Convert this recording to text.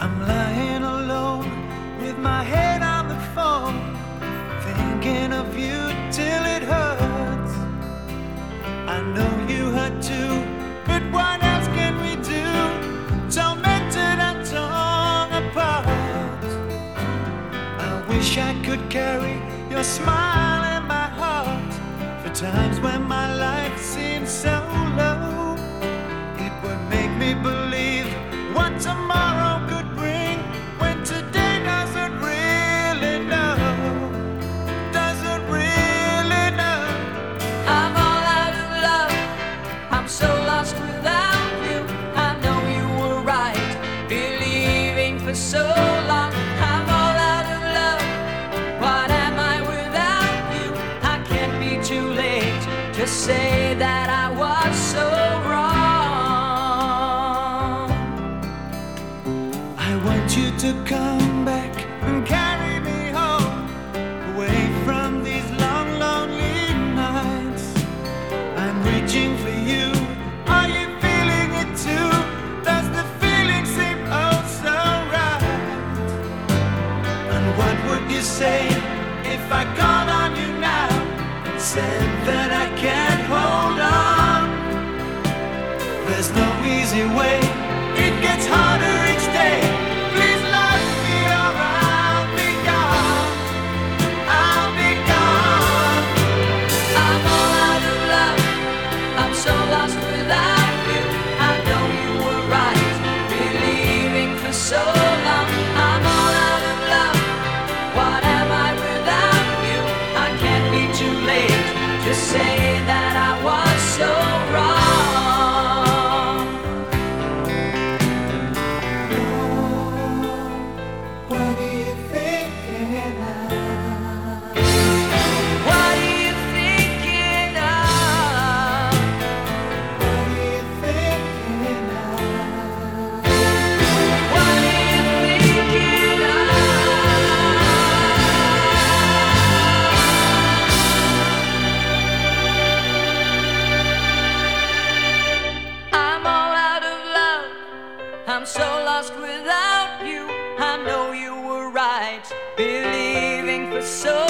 I'm lying alone with my head on the phone, thinking of you till it hurts. I know you hurt too, but what else can we do? Tormented and torn apart. I wish I could carry your smile. for so long. I'm all out of love. What am I without you? I can't be too late to say that I was so wrong. I want you to come back and catch. said that I can't hold on. There's no easy way, it gets harder. the same. so lost without you. I know you were right, believing for so